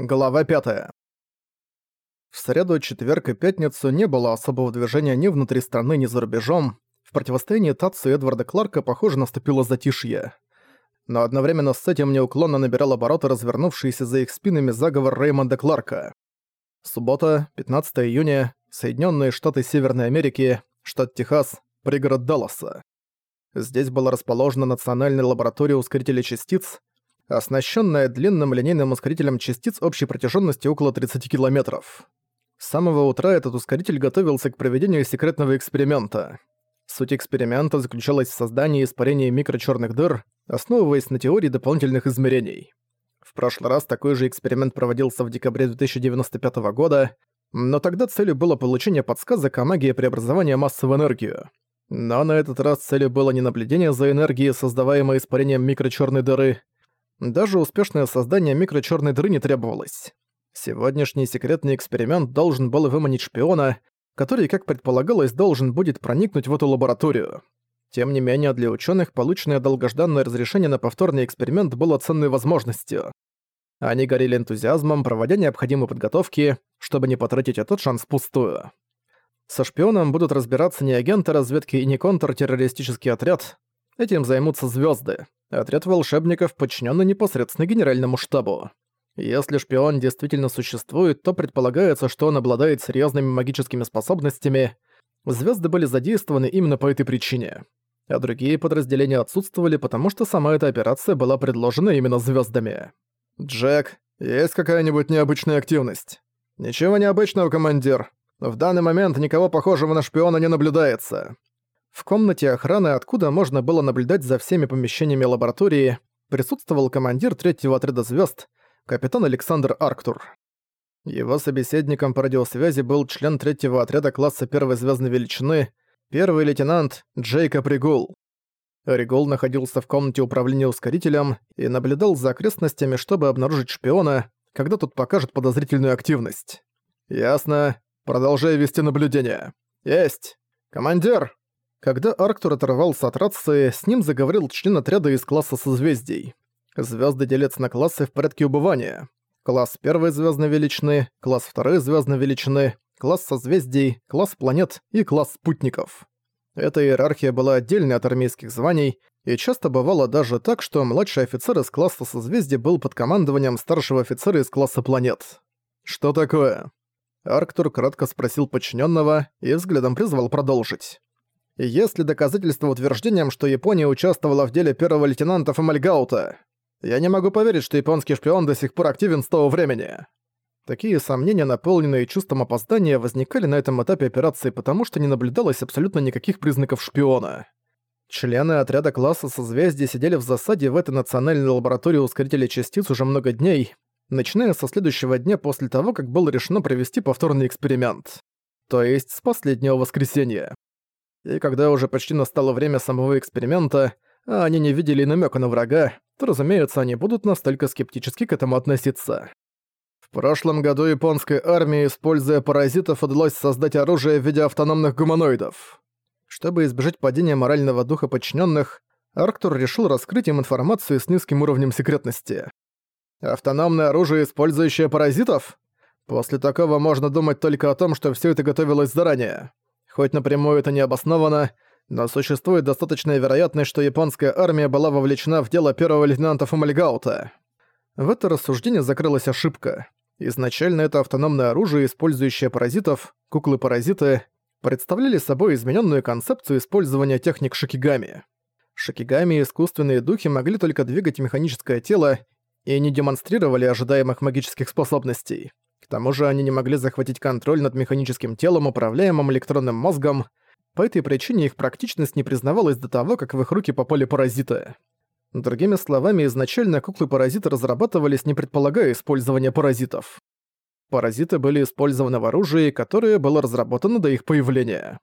Глава 5. В среду, четверг и пятницу не было особого движения ни внутри страны, ни за рубежом. В противостоянии Татсу и Эдварда Кларка, похоже, наступило затишье. Но одновременно с этим неуклонно набирал обороты развернувшийся за их спинами заговор Реймонда Кларка. Суббота, 15 июня, Соединенные Штаты Северной Америки, штат Техас, пригород Далласа. Здесь была расположена Национальная лаборатория ускорителей частиц, оснащенная длинным линейным ускорителем частиц общей протяженностью около 30 километров. С самого утра этот ускоритель готовился к проведению секретного эксперимента. Суть эксперимента заключалась в создании испарения микрочерных дыр, основываясь на теории дополнительных измерений. В прошлый раз такой же эксперимент проводился в декабре 2095 года, но тогда целью было получение подсказок о магии преобразования массы в энергию. Но на этот раз целью было не наблюдение за энергией, создаваемой испарением микрочерной дыры, даже успешное создание микрочерной дыры не требовалось. Сегодняшний секретный эксперимент должен был выманить шпиона, который, как предполагалось, должен будет проникнуть в эту лабораторию. Тем не менее, для ученых полученное долгожданное разрешение на повторный эксперимент было ценной возможностью. Они горели энтузиазмом, проводя необходимые подготовки, чтобы не потратить этот шанс впустую. Со шпионом будут разбираться не агенты разведки и не контртеррористический отряд. Этим займутся звезды. Отряд волшебников подчинен непосредственно генеральному штабу. Если шпион действительно существует, то предполагается, что он обладает серьезными магическими способностями. Звезды были задействованы именно по этой причине. А другие подразделения отсутствовали, потому что сама эта операция была предложена именно звездами. «Джек, есть какая-нибудь необычная активность?» «Ничего необычного, командир. В данный момент никого похожего на шпиона не наблюдается. В комнате охраны, откуда можно было наблюдать за всеми помещениями лаборатории, присутствовал командир третьего отряда звезд, капитан Александр Арктур. Его собеседником по радиосвязи был член третьего отряда класса первой звездной величины, первый лейтенант Джейкоб Ригул. Ригул находился в комнате управления ускорителем и наблюдал за окрестностями, чтобы обнаружить шпиона, когда тот покажет подозрительную активность. «Ясно. Продолжай вести наблюдение. Есть. Командир!» Когда Арктур оторвался от рации, с ним заговорил член отряда из класса созвездий. Звезды делятся на классы в порядке убывания. Класс первой звездной величины, класс второй звездной величины, класс созвездий, класс планет и класс спутников. Эта иерархия была отдельной от армейских званий, и часто бывало даже так, что младший офицер из класса созвездий был под командованием старшего офицера из класса планет. «Что такое?» Арктур кратко спросил подчиненного и взглядом призвал продолжить. Есть ли доказательства утверждением, что Япония участвовала в деле первого лейтенанта Фомальгаута? Я не могу поверить, что японский шпион до сих пор активен с того времени. Такие сомнения, наполненные чувством опоздания, возникали на этом этапе операции, потому что не наблюдалось абсолютно никаких признаков шпиона. Члены отряда класса созвездия сидели в засаде в этой национальной лаборатории ускорителей частиц уже много дней, начиная со следующего дня после того, как было решено провести повторный эксперимент. То есть с последнего воскресенья и когда уже почти настало время самого эксперимента, а они не видели намека на врага, то, разумеется, они будут настолько скептически к этому относиться. В прошлом году японской армии, используя паразитов, удалось создать оружие в виде автономных гуманоидов. Чтобы избежать падения морального духа подчиненных, Арктур решил раскрыть им информацию с низким уровнем секретности. Автономное оружие, использующее паразитов? После такого можно думать только о том, что все это готовилось заранее. Хоть напрямую это не обосновано, но существует достаточная вероятность, что японская армия была вовлечена в дело первого лейтенанта Фомальгаута. В это рассуждение закрылась ошибка. Изначально это автономное оружие, использующее паразитов, куклы-паразиты, представляли собой измененную концепцию использования техник шикигами. Шикигами искусственные духи могли только двигать механическое тело и не демонстрировали ожидаемых магических способностей. К тому же они не могли захватить контроль над механическим телом, управляемым электронным мозгом. По этой причине их практичность не признавалась до того, как в их руки попали паразиты. Другими словами, изначально куклы-паразиты разрабатывались, не предполагая использования паразитов. Паразиты были использованы в оружии, которое было разработано до их появления.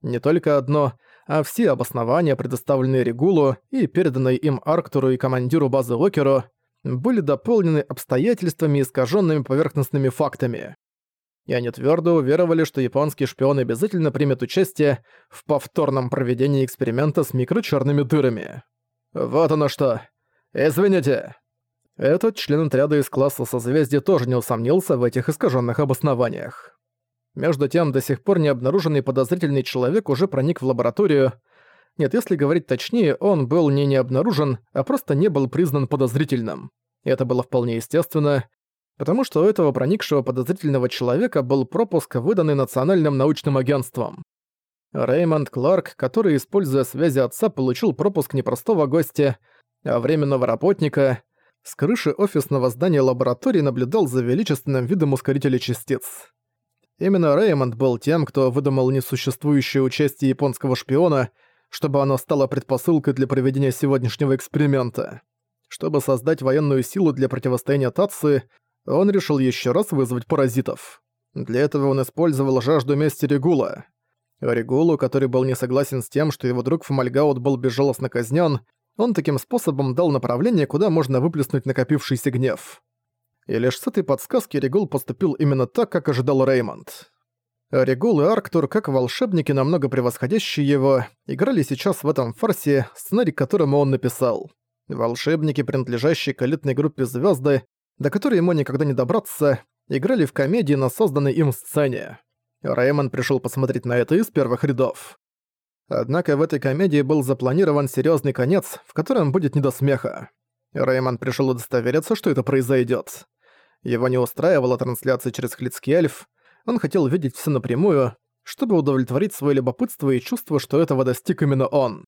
Не только одно, а все обоснования, предоставленные Регулу и переданные им Арктуру и командиру базы Океру, были дополнены обстоятельствами, искаженными поверхностными фактами. И они твердо уверовали, что японский шпион обязательно примет участие в повторном проведении эксперимента с микрочерными дырами. Вот оно что. Извините. Этот член отряда из класса созвездия тоже не усомнился в этих искаженных обоснованиях. Между тем, до сих пор необнаруженный подозрительный человек уже проник в лабораторию. Нет, если говорить точнее, он был не необнаружен, а просто не был признан подозрительным. Это было вполне естественно, потому что у этого проникшего подозрительного человека был пропуск, выданный Национальным научным агентством. Реймонд Кларк, который, используя связи отца, получил пропуск не простого гостя, а временного работника, с крыши офисного здания лаборатории наблюдал за величественным видом ускорителя частиц. Именно Реймонд был тем, кто выдумал несуществующее участие японского шпиона, чтобы оно стало предпосылкой для проведения сегодняшнего эксперимента. Чтобы создать военную силу для противостояния Татсы, он решил еще раз вызвать паразитов. Для этого он использовал жажду мести Регула. Регулу, который был не согласен с тем, что его друг Фомальгаут был безжалостно казнен, он таким способом дал направление, куда можно выплеснуть накопившийся гнев. И лишь с этой подсказки Регул поступил именно так, как ожидал Реймонд. Регул и Арктур, как волшебники, намного превосходящие его, играли сейчас в этом фарсе, сценарий к которому он написал. Волшебники, принадлежащие к элитной группе «Звёзды», до которой ему никогда не добраться, играли в комедии на созданной им сцене. Реймонд пришел посмотреть на это из первых рядов. Однако в этой комедии был запланирован серьезный конец, в котором будет не до смеха. Реймонд пришел удостовериться, что это произойдет. Его не устраивала трансляция через Хлицкий эльф, он хотел видеть все напрямую, чтобы удовлетворить свое любопытство и чувство, что этого достиг именно он.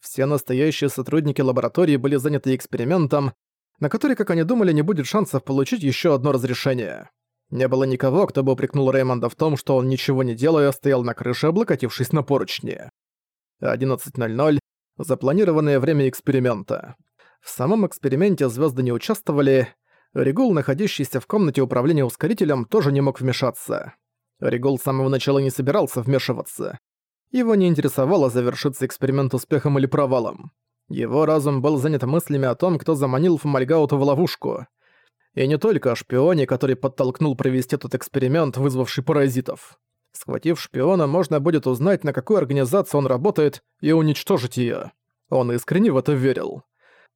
Все настоящие сотрудники лаборатории были заняты экспериментом, на который, как они думали, не будет шансов получить еще одно разрешение. Не было никого, кто бы упрекнул Реймонда в том, что он ничего не делая стоял на крыше, облокотившись на поручни. 11.00 – запланированное время эксперимента. В самом эксперименте звезды не участвовали, Регул, находящийся в комнате управления ускорителем, тоже не мог вмешаться. Регул с самого начала не собирался вмешиваться. Его не интересовало, завершиться эксперимент успехом или провалом. Его разум был занят мыслями о том, кто заманил Фомальгауту в ловушку. И не только о шпионе, который подтолкнул провести этот эксперимент, вызвавший паразитов. Схватив шпиона, можно будет узнать, на какую организацию он работает, и уничтожить её. Он искренне в это верил.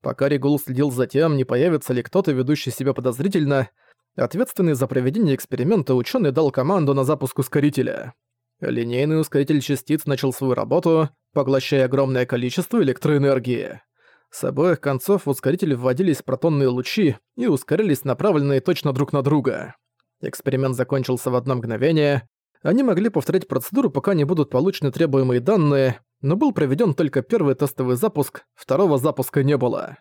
Пока Регул следил за тем, не появится ли кто-то, ведущий себя подозрительно, ответственный за проведение эксперимента ученый дал команду на запуск ускорителя. Линейный ускоритель частиц начал свою работу, поглощая огромное количество электроэнергии. С обоих концов в ускоритель вводились протонные лучи и ускорились направленные точно друг на друга. Эксперимент закончился в одно мгновение. Они могли повторять процедуру, пока не будут получены требуемые данные, но был проведен только первый тестовый запуск, второго запуска не было.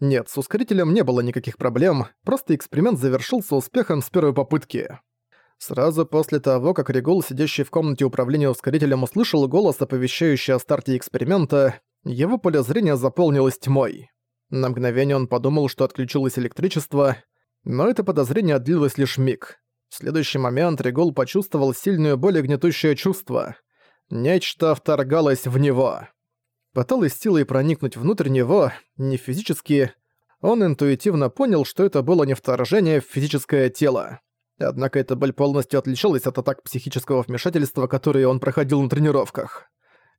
Нет, с ускорителем не было никаких проблем, просто эксперимент завершился успехом с первой попытки. Сразу после того, как Регул, сидящий в комнате управления ускорителем, услышал голос, оповещающий о старте эксперимента, его поле зрения заполнилось тьмой. На мгновение он подумал, что отключилось электричество, но это подозрение длилось лишь миг. В следующий момент Регул почувствовал сильную боль и гнетущее чувство — Нечто вторгалось в него. Пыталось силой проникнуть внутрь него, не физически. Он интуитивно понял, что это было не вторжение в физическое тело. Однако эта боль полностью отличалась от атак психического вмешательства, которые он проходил на тренировках.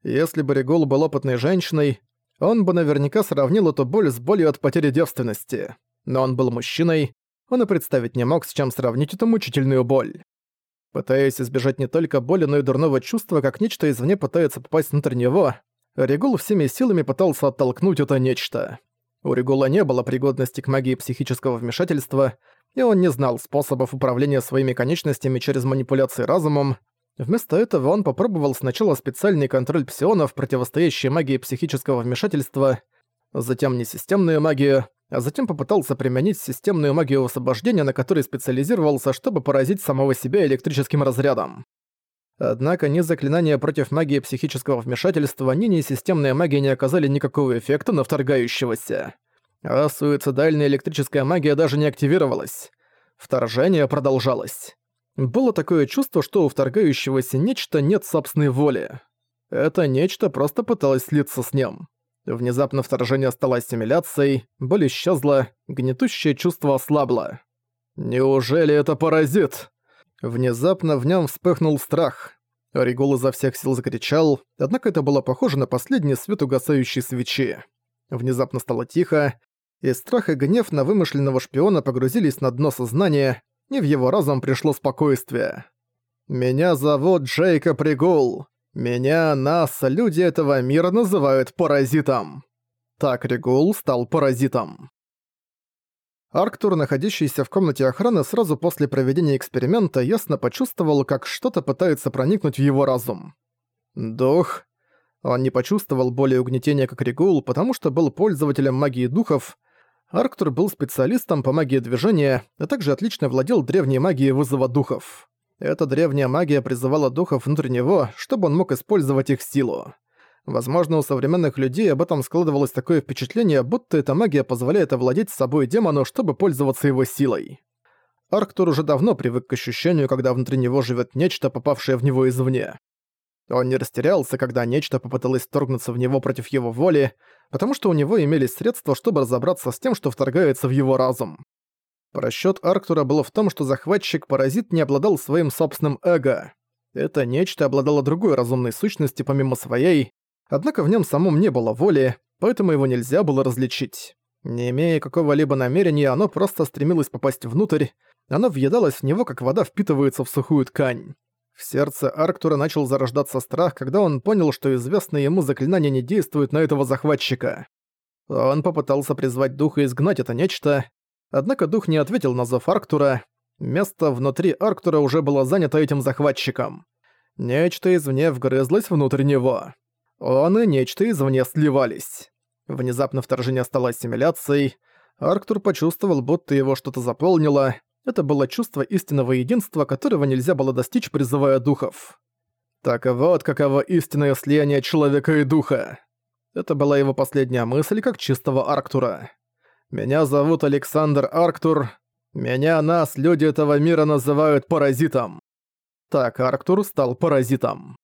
Если бы Регул был опытной женщиной, он бы наверняка сравнил эту боль с болью от потери девственности. Но он был мужчиной, он и представить не мог, с чем сравнить эту мучительную боль. Пытаясь избежать не только боли, но и дурного чувства, как нечто извне пытается попасть внутрь него, Регул всеми силами пытался оттолкнуть это нечто. У Регула не было пригодности к магии психического вмешательства, и он не знал способов управления своими конечностями через манипуляции разумом. Вместо этого он попробовал сначала специальный контроль псионов, противостоящий магии психического вмешательства, затем несистемную магию, а затем попытался применить системную магию освобождения, на которой специализировался, чтобы поразить самого себя электрическим разрядом. Однако ни заклинания против магии психического вмешательства, ни несистемная магия не оказали никакого эффекта на вторгающегося. А суицидальная электрическая магия даже не активировалась. Вторжение продолжалось. Было такое чувство, что у вторгающегося нечто нет собственной воли. Это нечто просто пыталось слиться с ним. Внезапно вторжение стало ассимиляцией, боль исчезла, гнетущее чувство ослабло. «Неужели это паразит?» Внезапно в нем вспыхнул страх. Ригул изо всех сил закричал, однако это было похоже на последний свет угасающей свечи. Внезапно стало тихо, и страх и гнев на вымышленного шпиона погрузились на дно сознания, и в его разум пришло спокойствие. «Меня зовут Джейкоб Ригул. Меня, нас, люди этого мира называют паразитом». Так Ригул стал паразитом. Арктур, находящийся в комнате охраны сразу после проведения эксперимента, ясно почувствовал, как что-то пытается проникнуть в его разум. Дух. Он не почувствовал боли и угнетения, как Регул, потому что был пользователем магии духов. Арктур был специалистом по магии движения, а также отлично владел древней магией вызова духов. Эта древняя магия призывала духов внутрь него, чтобы он мог использовать их силу. Возможно, у современных людей об этом складывалось такое впечатление, будто эта магия позволяет овладеть собой демону, чтобы пользоваться его силой. Арктур уже давно привык к ощущению, когда внутри него живет нечто, попавшее в него извне. Он не растерялся, когда нечто попыталось вторгнуться в него против его воли, потому что у него имелись средства, чтобы разобраться с тем, что вторгается в его разум. Просчёт Арктура было в том, что захватчик-паразит не обладал своим собственным эго. Это нечто обладало другой разумной сущностью помимо своей, Однако в нем самом не было воли, поэтому его нельзя было различить. Не имея какого-либо намерения, оно просто стремилось попасть внутрь, оно въедалось в него, как вода впитывается в сухую ткань. В сердце Арктура начал зарождаться страх, когда он понял, что известные ему заклинания не действуют на этого захватчика. Он попытался призвать духа и изгнать это нечто, однако дух не ответил на зов Арктура. Место внутри Арктура уже было занято этим захватчиком. Нечто извне вгрызлось внутрь него. Он и нечто извне сливались. Внезапно вторжение стало ассимиляцией. Арктур почувствовал, будто его что-то заполнило. Это было чувство истинного единства, которого нельзя было достичь, призывая духов. Так вот, каково истинное слияние человека и духа. Это была его последняя мысль, как чистого Арктура. «Меня зовут Александр Арктур. Меня, нас, люди этого мира называют паразитом». Так Арктур стал паразитом.